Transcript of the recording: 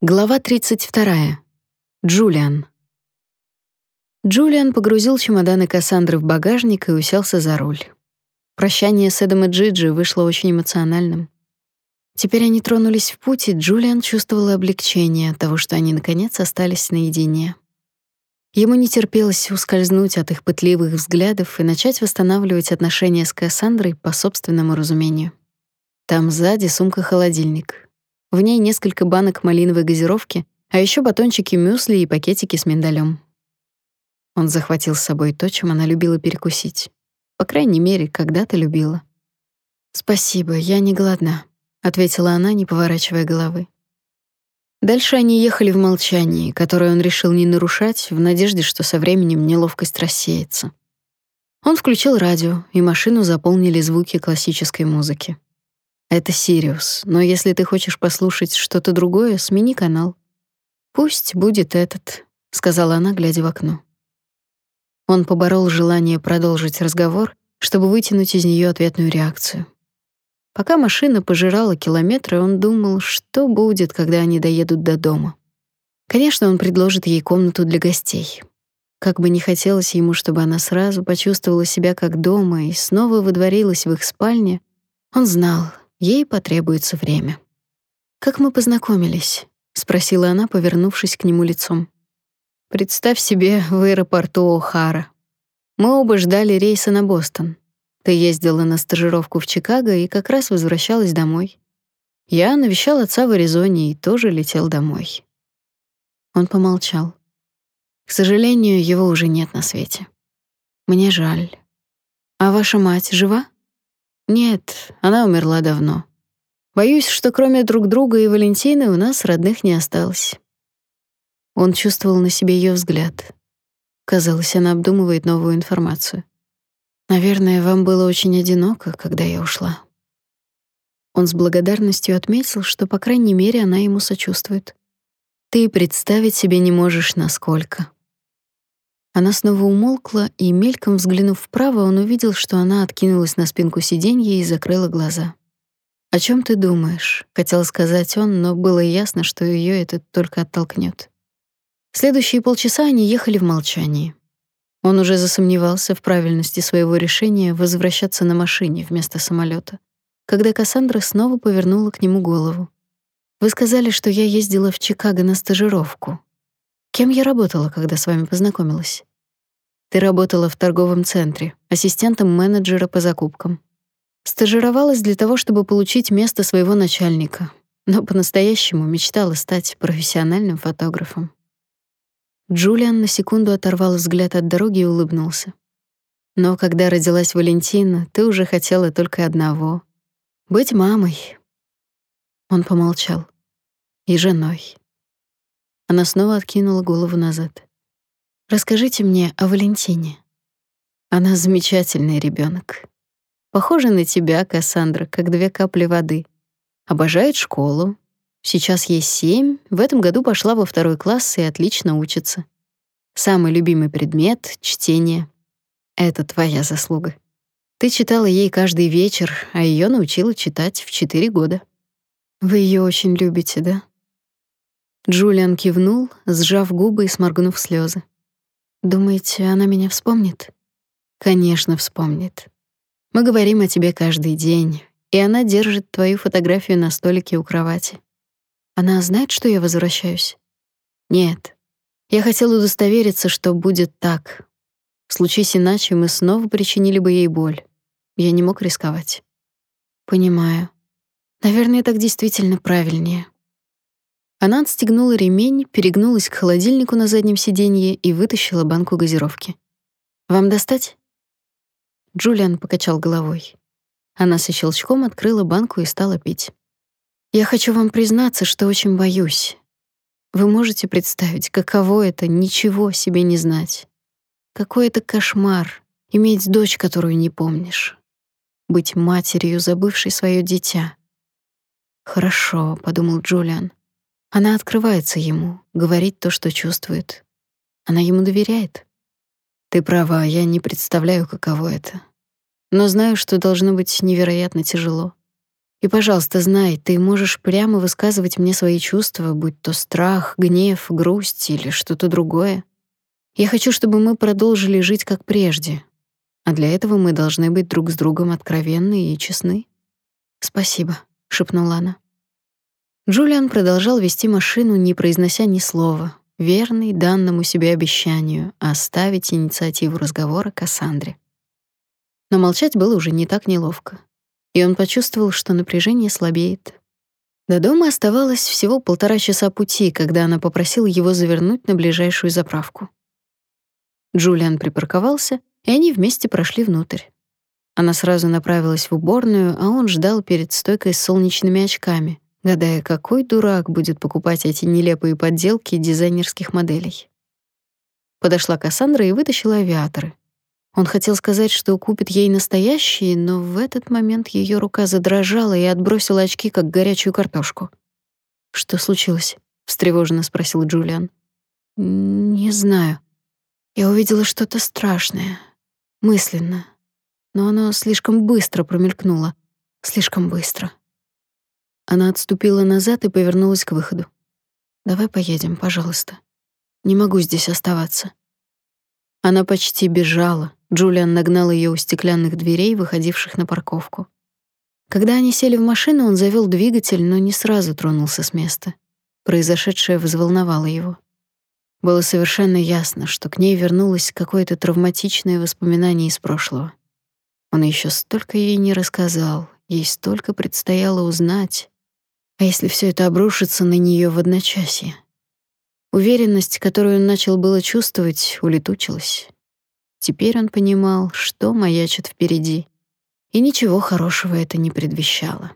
Глава 32. Джулиан. Джулиан погрузил чемоданы Кассандры в багажник и уселся за руль. Прощание с Эдом и Джиджи вышло очень эмоциональным. Теперь они тронулись в путь, и Джулиан чувствовал облегчение от того, что они наконец остались наедине. Ему не терпелось ускользнуть от их пытливых взглядов и начать восстанавливать отношения с Кассандрой по собственному разумению. Там сзади сумка-холодильник — в ней несколько банок малиновой газировки, а еще батончики мюсли и пакетики с миндалем. Он захватил с собой то, чем она любила перекусить. По крайней мере, когда-то любила. «Спасибо, я не голодна», — ответила она, не поворачивая головы. Дальше они ехали в молчании, которое он решил не нарушать, в надежде, что со временем неловкость рассеется. Он включил радио, и машину заполнили звуки классической музыки. Это Сириус, но если ты хочешь послушать что-то другое, смени канал. Пусть будет этот, сказала она, глядя в окно. Он поборол желание продолжить разговор, чтобы вытянуть из нее ответную реакцию. Пока машина пожирала километры, он думал, что будет, когда они доедут до дома. Конечно, он предложит ей комнату для гостей. Как бы не хотелось ему, чтобы она сразу почувствовала себя как дома и снова выдворилась в их спальне, он знал, Ей потребуется время. Как мы познакомились? спросила она, повернувшись к нему лицом. Представь себе в аэропорту О'Хара. Мы оба ждали рейса на Бостон. Ты ездила на стажировку в Чикаго и как раз возвращалась домой. Я навещал отца в Аризоне и тоже летел домой. Он помолчал. К сожалению, его уже нет на свете. Мне жаль. А ваша мать жива? Нет, она умерла давно. Боюсь, что кроме друг друга и Валентины у нас родных не осталось. Он чувствовал на себе ее взгляд. Казалось, она обдумывает новую информацию. Наверное, вам было очень одиноко, когда я ушла. Он с благодарностью отметил, что по крайней мере она ему сочувствует. Ты представить себе не можешь насколько. Она снова умолкла, и мельком взглянув вправо, он увидел, что она откинулась на спинку сиденья и закрыла глаза. «О чем ты думаешь?» — хотел сказать он, но было ясно, что ее это только оттолкнет. Следующие полчаса они ехали в молчании. Он уже засомневался в правильности своего решения возвращаться на машине вместо самолета, когда Кассандра снова повернула к нему голову. «Вы сказали, что я ездила в Чикаго на стажировку. Кем я работала, когда с вами познакомилась?» Ты работала в торговом центре, ассистентом менеджера по закупкам. Стажировалась для того, чтобы получить место своего начальника, но по-настоящему мечтала стать профессиональным фотографом. Джулиан на секунду оторвал взгляд от дороги и улыбнулся. Но когда родилась Валентина, ты уже хотела только одного — быть мамой. Он помолчал. И женой. Она снова откинула голову назад. Расскажите мне о Валентине. Она замечательный ребенок. Похожа на тебя, Кассандра, как две капли воды. Обожает школу. Сейчас ей семь, в этом году пошла во второй класс и отлично учится. Самый любимый предмет — чтение. Это твоя заслуга. Ты читала ей каждый вечер, а ее научила читать в четыре года. Вы ее очень любите, да? Джулиан кивнул, сжав губы и сморгнув слезы. Думаете, она меня вспомнит? Конечно, вспомнит. Мы говорим о тебе каждый день, и она держит твою фотографию на столике у кровати. Она знает, что я возвращаюсь? Нет. Я хотел удостовериться, что будет так. Случись иначе, мы снова причинили бы ей боль. Я не мог рисковать. Понимаю. Наверное, так действительно правильнее. Она отстегнула ремень, перегнулась к холодильнику на заднем сиденье и вытащила банку газировки. «Вам достать?» Джулиан покачал головой. Она со щелчком открыла банку и стала пить. «Я хочу вам признаться, что очень боюсь. Вы можете представить, каково это ничего себе не знать? Какой это кошмар — иметь дочь, которую не помнишь. Быть матерью, забывшей свое дитя». «Хорошо», — подумал Джулиан. Она открывается ему, говорит то, что чувствует. Она ему доверяет. Ты права, я не представляю, каково это. Но знаю, что должно быть невероятно тяжело. И, пожалуйста, знай, ты можешь прямо высказывать мне свои чувства, будь то страх, гнев, грусть или что-то другое. Я хочу, чтобы мы продолжили жить как прежде. А для этого мы должны быть друг с другом откровенны и честны. Спасибо, шепнула она. Джулиан продолжал вести машину, не произнося ни слова, верный данному себе обещанию оставить инициативу разговора Кассандре. Но молчать было уже не так неловко и он почувствовал, что напряжение слабеет. До дома оставалось всего полтора часа пути, когда она попросила его завернуть на ближайшую заправку. Джулиан припарковался, и они вместе прошли внутрь. Она сразу направилась в уборную, а он ждал перед стойкой с солнечными очками, гадая, какой дурак будет покупать эти нелепые подделки дизайнерских моделей. Подошла Кассандра и вытащила авиаторы. Он хотел сказать, что купит ей настоящие, но в этот момент ее рука задрожала и отбросила очки, как горячую картошку. «Что случилось?» — встревоженно спросил Джулиан. «Не знаю. Я увидела что-то страшное. Мысленно. Но оно слишком быстро промелькнуло. Слишком быстро». Она отступила назад и повернулась к выходу. «Давай поедем, пожалуйста. Не могу здесь оставаться». Она почти бежала, Джулиан нагнал ее у стеклянных дверей, выходивших на парковку. Когда они сели в машину, он завел двигатель, но не сразу тронулся с места. Произошедшее взволновало его. Было совершенно ясно, что к ней вернулось какое-то травматичное воспоминание из прошлого. Он еще столько ей не рассказал, ей столько предстояло узнать. А если все это обрушится на нее в одночасье? Уверенность, которую он начал было чувствовать, улетучилась. Теперь он понимал, что маячит впереди, и ничего хорошего это не предвещало.